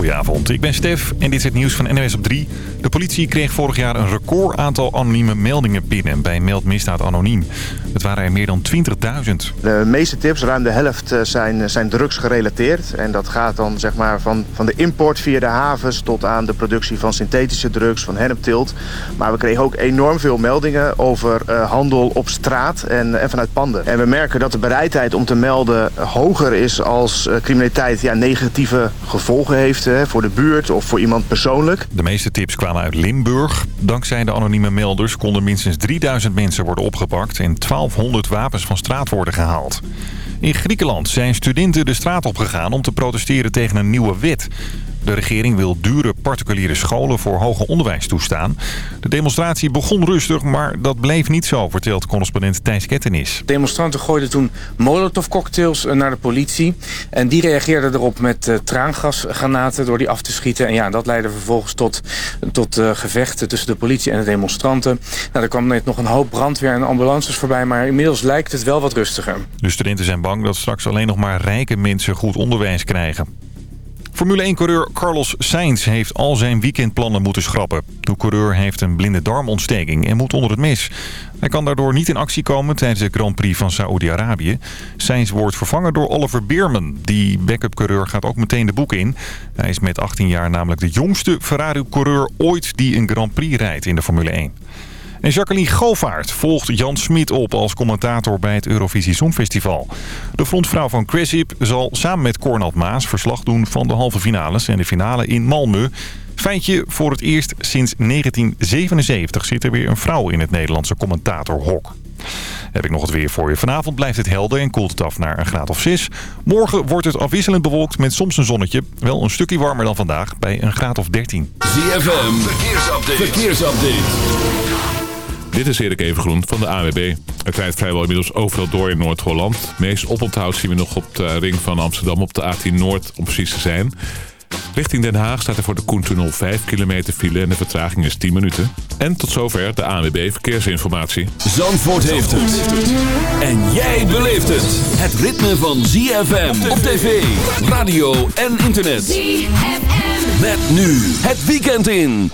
Goedenavond, ik ben Stef en dit is het nieuws van NWS op 3. De politie kreeg vorig jaar een record aantal anonieme meldingen binnen bij meldmisdaad anoniem. Het waren er meer dan 20.000. De meeste tips, ruim de helft, eh, zijn, eh, zijn drugs gerelateerd. En dat gaat dan zeg maar, van, van de import via de havens tot aan de productie van synthetische drugs, van hennepteelt. Maar we kregen ook enorm veel meldingen over eh, handel op straat en, en vanuit panden. En we merken dat de bereidheid om te melden hoger is als criminaliteit ja, negatieve gevolgen heeft voor de buurt of voor iemand persoonlijk. De meeste tips kwamen uit Limburg. Dankzij de anonieme melders konden minstens 3000 mensen worden opgepakt... en 1200 wapens van straat worden gehaald. In Griekenland zijn studenten de straat opgegaan om te protesteren tegen een nieuwe wet. De regering wil dure particuliere scholen voor hoger onderwijs toestaan. De demonstratie begon rustig, maar dat bleef niet zo, vertelt correspondent Thijs Kettenis. Demonstranten gooiden toen molotovcocktails eh, naar de politie. En die reageerden erop met eh, traangasgranaten door die af te schieten. En ja, dat leidde vervolgens tot, tot eh, gevechten tussen de politie en de demonstranten. Nou, er kwam net nog een hoop brandweer en ambulances voorbij, maar inmiddels lijkt het wel wat rustiger. De studenten zijn bang dat straks alleen nog maar rijke mensen goed onderwijs krijgen. Formule 1-coureur Carlos Sainz heeft al zijn weekendplannen moeten schrappen. De coureur heeft een blinde darmontsteking en moet onder het mis. Hij kan daardoor niet in actie komen tijdens de Grand Prix van Saoedi-Arabië. Sainz wordt vervangen door Oliver Beerman, Die backup-coureur gaat ook meteen de boek in. Hij is met 18 jaar namelijk de jongste Ferrari-coureur ooit die een Grand Prix rijdt in de Formule 1. En Jacqueline Govaert volgt Jan Smit op als commentator bij het Eurovisie Songfestival. De frontvrouw van Hip zal samen met Cornald Maas verslag doen van de halve finales en de finale in Malmö. Feitje, voor het eerst sinds 1977 zit er weer een vrouw in het Nederlandse commentatorhok. Heb ik nog het weer voor je. Vanavond blijft het helder en koelt het af naar een graad of 6. Morgen wordt het afwisselend bewolkt met soms een zonnetje. Wel een stukje warmer dan vandaag bij een graad of 13. ZFM, verkeersupdate. verkeersupdate. Dit is Erik Evengroen van de AWB. Het rijdt vrijwel inmiddels overal door in Noord-Holland. Meest oponthoud zien we nog op de ring van Amsterdam op de A10 Noord om precies te zijn. Richting Den Haag staat er voor de Koentunnel 5 kilometer file en de vertraging is 10 minuten. En tot zover de ANWB Verkeersinformatie. Zandvoort heeft het. En jij beleeft het. Het ritme van ZFM op tv, radio en internet. ZFM. Met nu het weekend in.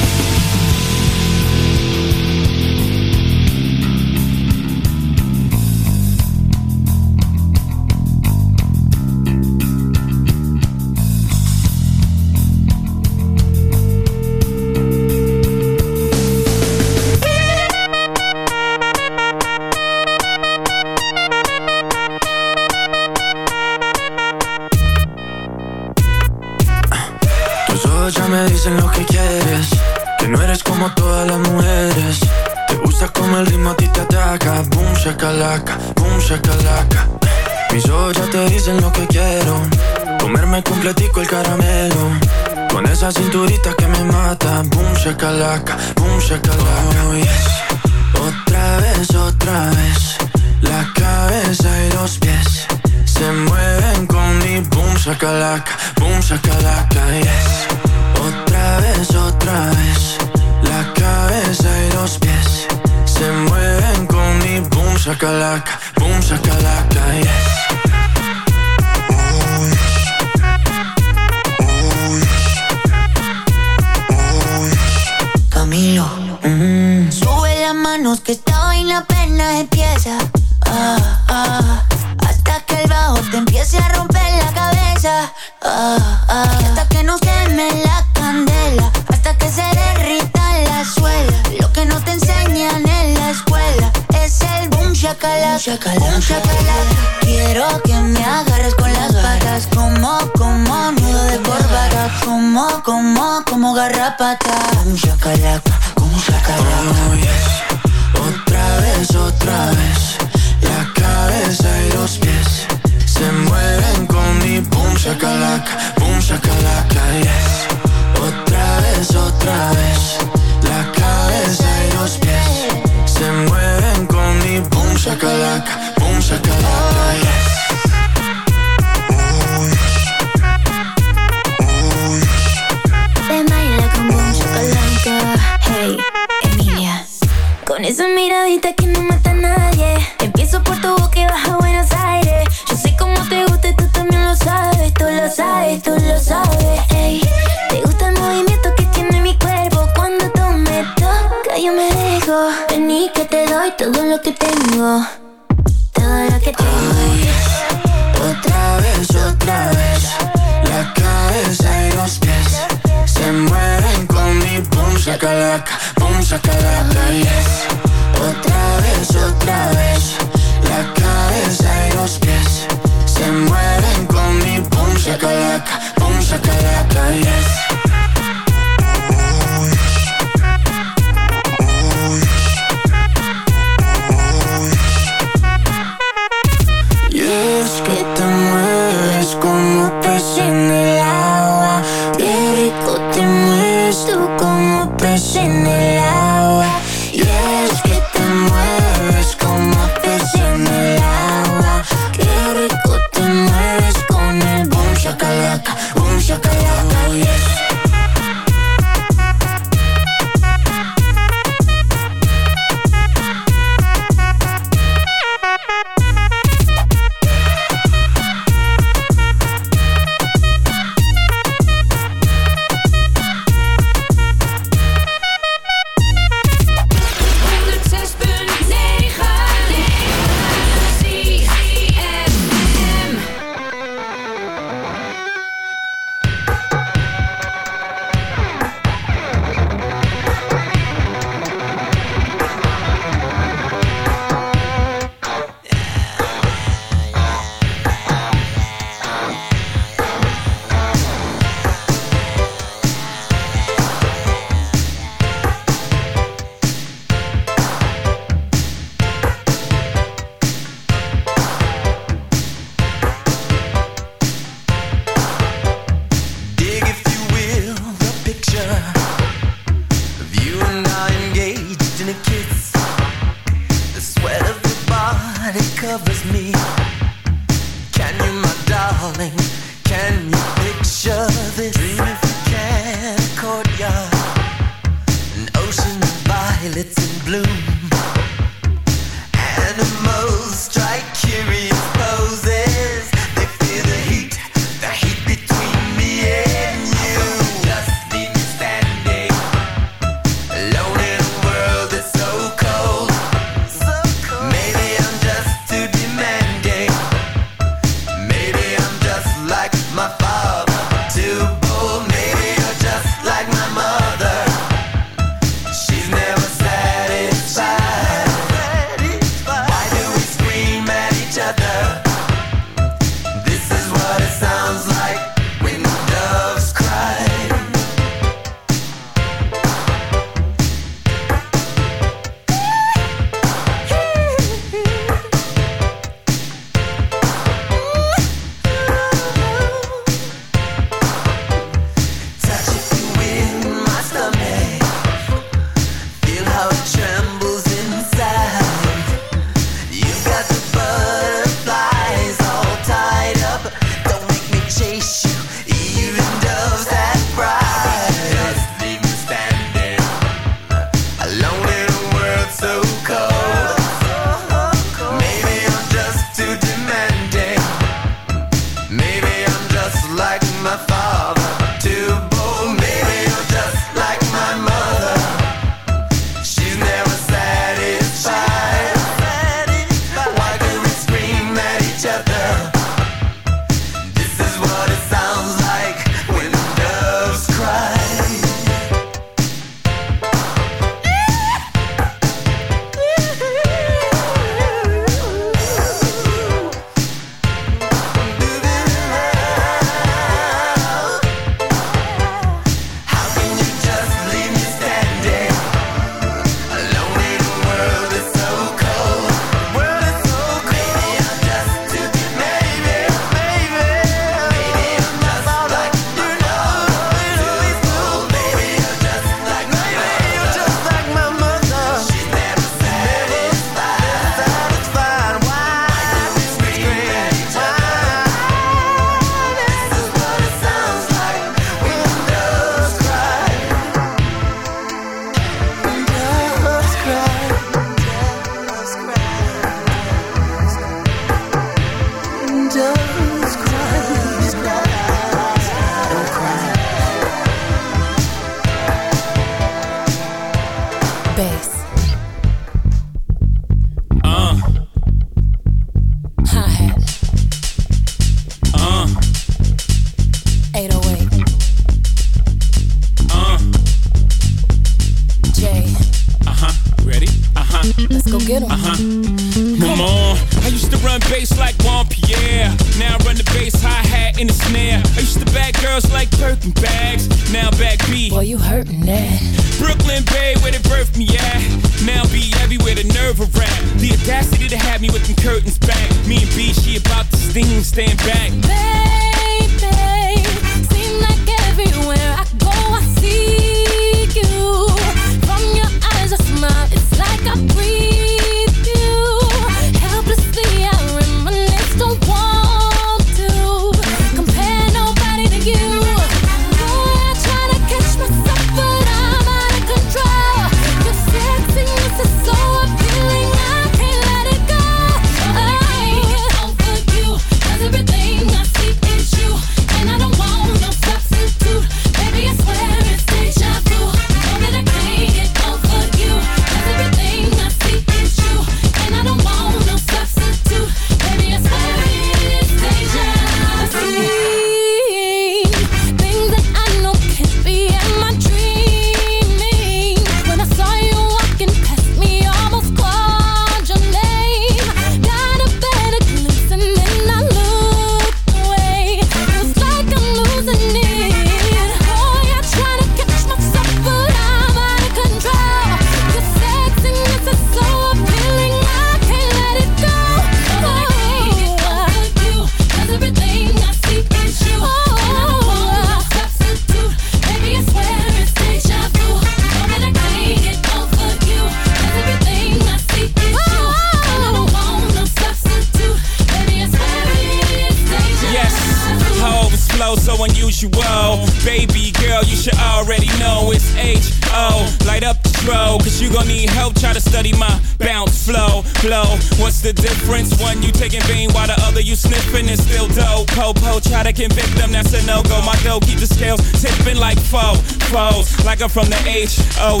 usual. Baby girl, you should already know it's H-O. Light up the throw, cause you gon' need help. Try to study my bounce flow, flow. What's the difference? One you taking vein while the other you sniffing and still dope. Popo, try to convict them, that's a no-go. My dough keep the scales tipping like foe, foes. Like I'm from the H-O-U-S-T-O-N,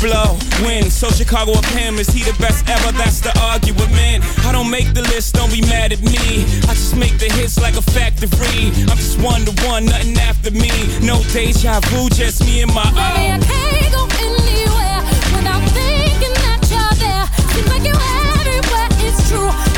blow, win. So Chicago of him, is he the best ever? That's the argument. I don't make the list, don't be mad at me. I just make the hits like a factory. I'm just one to one, nothing after me. No deja vu, just me and my own. Baby, I oh. can't go anywhere without thinking that you're there. Seems like you are everywhere, it's true.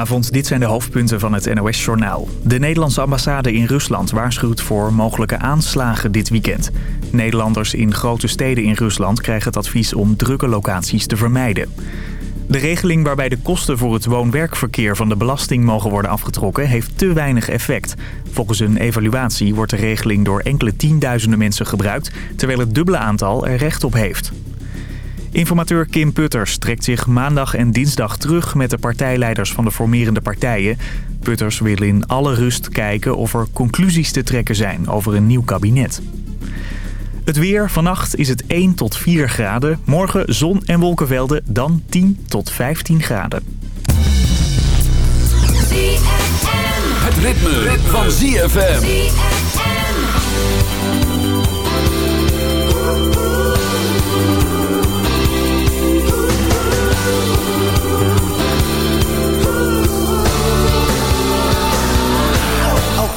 Goedenavond, dit zijn de hoofdpunten van het NOS-journaal. De Nederlandse ambassade in Rusland waarschuwt voor mogelijke aanslagen dit weekend. Nederlanders in grote steden in Rusland krijgen het advies om drukke locaties te vermijden. De regeling waarbij de kosten voor het woon-werkverkeer van de belasting mogen worden afgetrokken heeft te weinig effect. Volgens een evaluatie wordt de regeling door enkele tienduizenden mensen gebruikt, terwijl het dubbele aantal er recht op heeft. Informateur Kim Putters trekt zich maandag en dinsdag terug met de partijleiders van de formerende partijen. Putters wil in alle rust kijken of er conclusies te trekken zijn over een nieuw kabinet. Het weer, vannacht is het 1 tot 4 graden. Morgen zon en wolkenvelden, dan 10 tot 15 graden. Het ritme, ritme. van ZFM.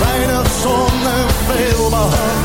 weinig zon en veel behang.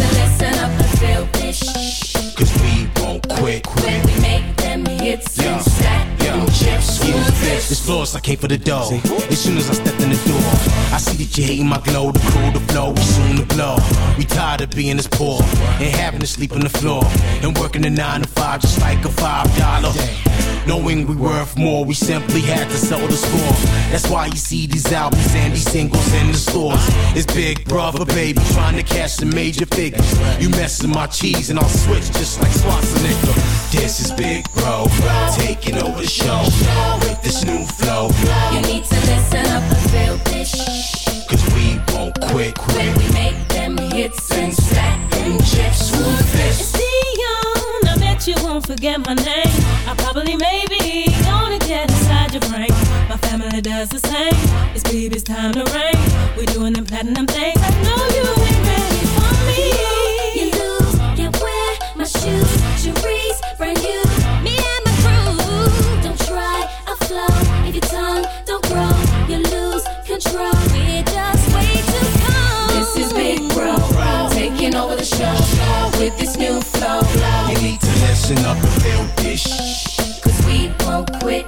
came for the dough. As soon as I stepped in the door, I see that you hating my glow, the cool, the flow, we soon to blow. We tired of being this poor and having to sleep on the floor and working a nine to five just like a five dollar. Knowing we worth more, we simply had to sell the score. That's why you see these albums and these singles in the stores. It's Big Brother, baby, trying to cash the major figures. You messing my cheese and I'll switch just like Swanson nigga. This is Big Bro, taking over the show with this new flow. You need to listen up and feel this cause we won't quit. When we make them hits and stack them chips, do forget my name. I probably, maybe, gonna get inside your brain. My family does the same. It's baby's time to rain. We're doing them platinum things. I know you ain't ready for me. You lose, can't wear my shoes. Cherise, brand you. Me and my crew. Don't try a flow if your tongue don't grow. You lose control. We're just way too cold. This is Big Bro, bro. taking over the show, show with this new flow. flow. You need to listen up and feel this. Cause we won't quit.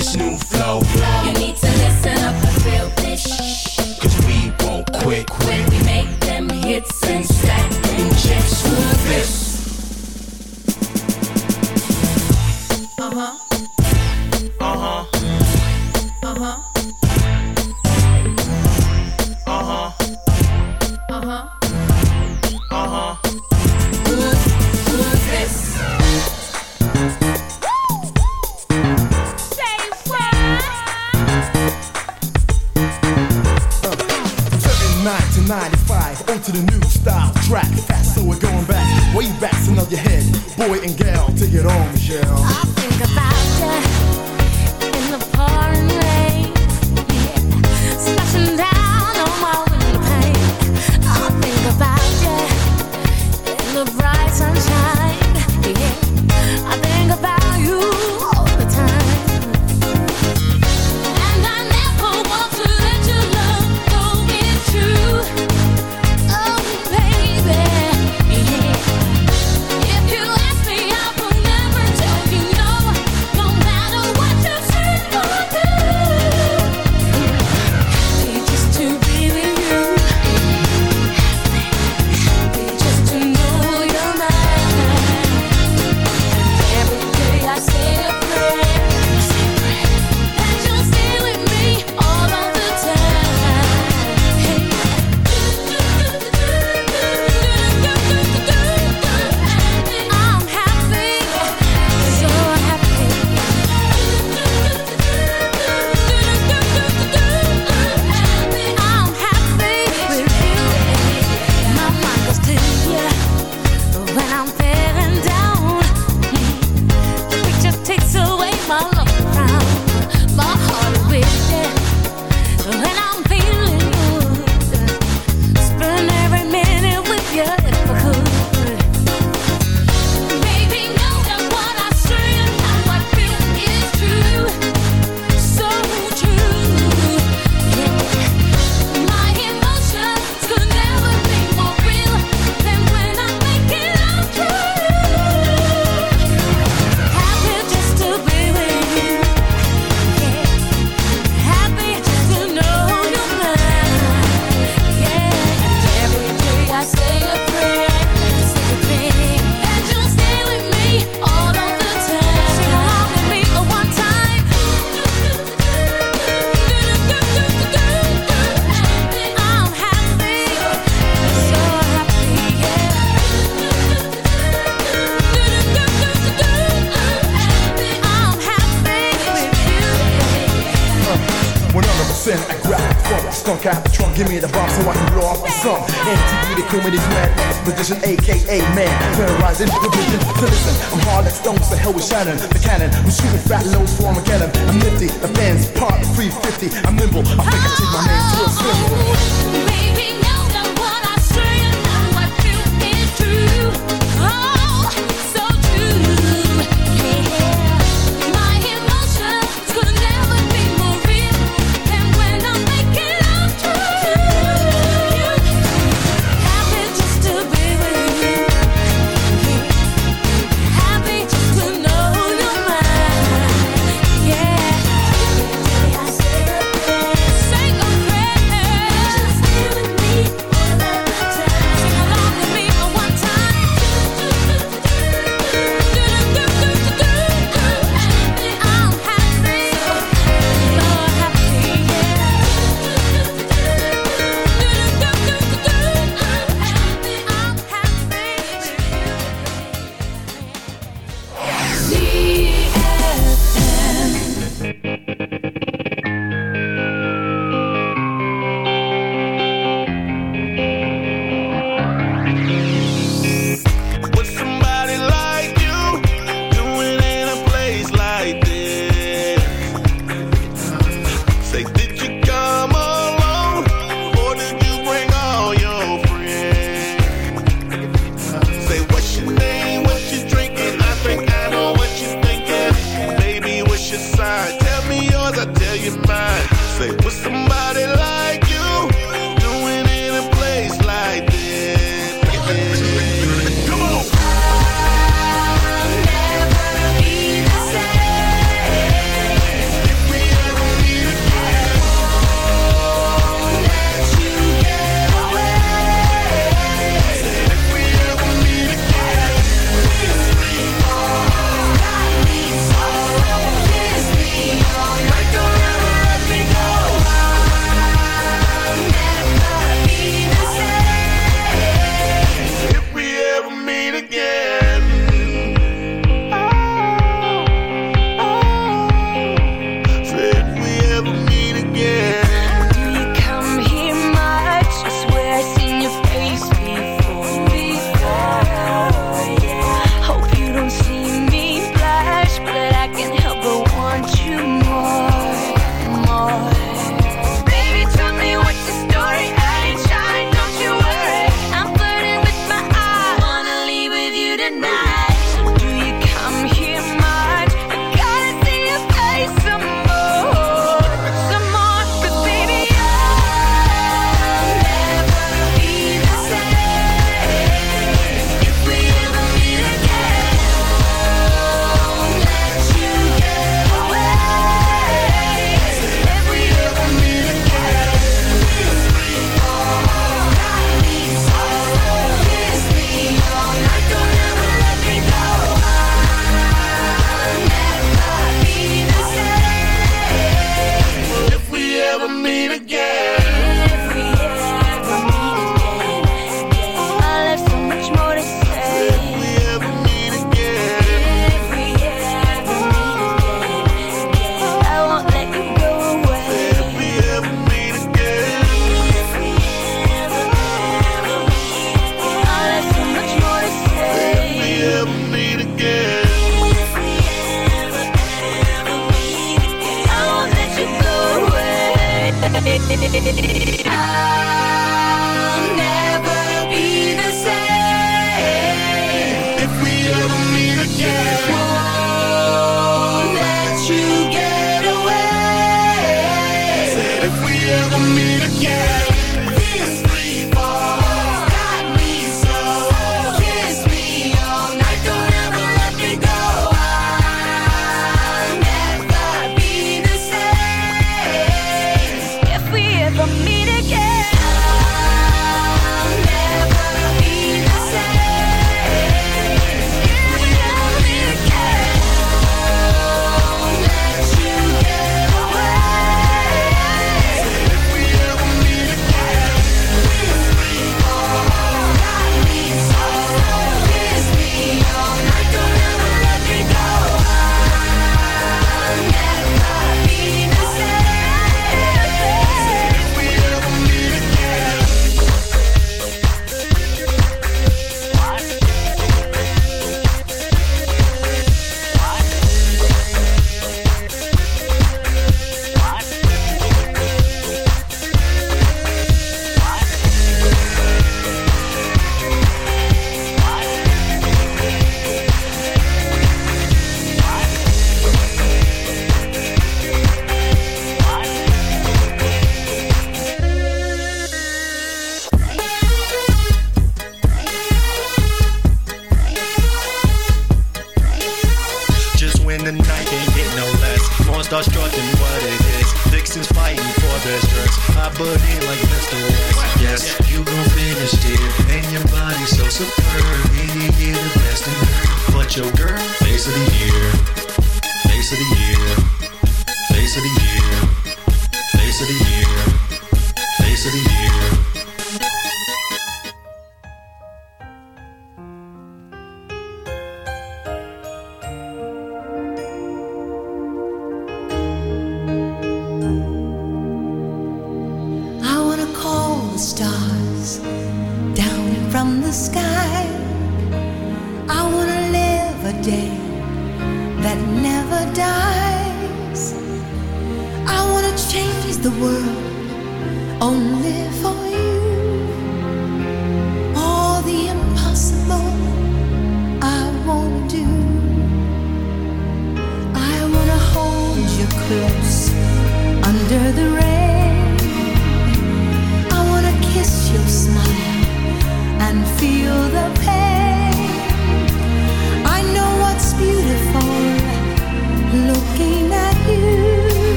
this new flow. You need to listen up and feel this. Cause we won't quit. quit. We make them hits and stack them chips. with this? Uh huh. Uh huh. Uh huh.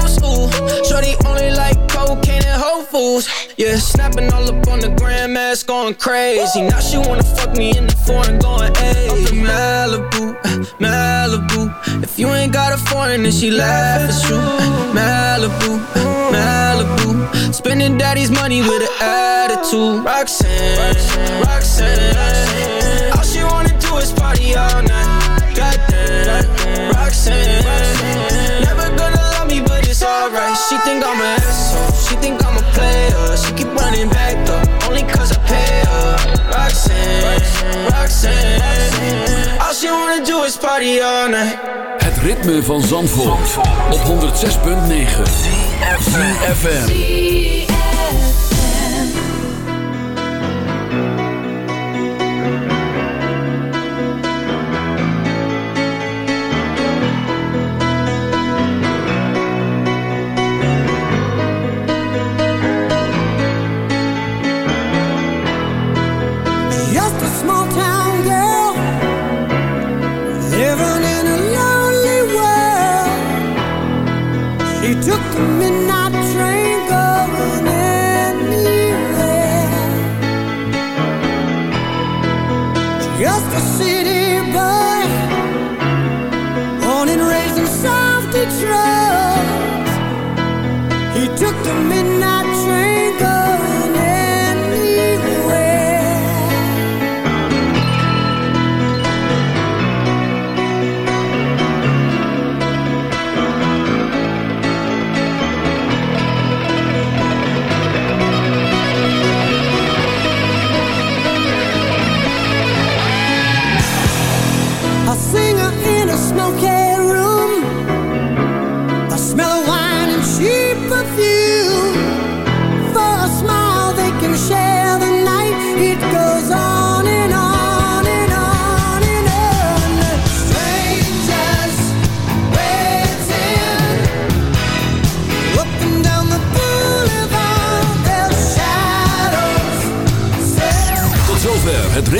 Coast, school, Shorty only like cocaine and Whole Foods Yeah, snapping all up on the grandmas, going crazy Now she wanna fuck me in the foreign, going hey Malibu, Malibu If you ain't got a foreign, then she laugh, it's true Malibu, Malibu Spending daddy's money with an attitude Roxanne, Roxanne, Roxanne All she wanna do is party all night Goddamn, Roxanne alright She think I'm a asshole She think I'm a player She keep running back though Only cause I pay her Roxanne, Roxanne All she wanna do is party all night Het ritme van Zandvoort, Op 106.9 ZFM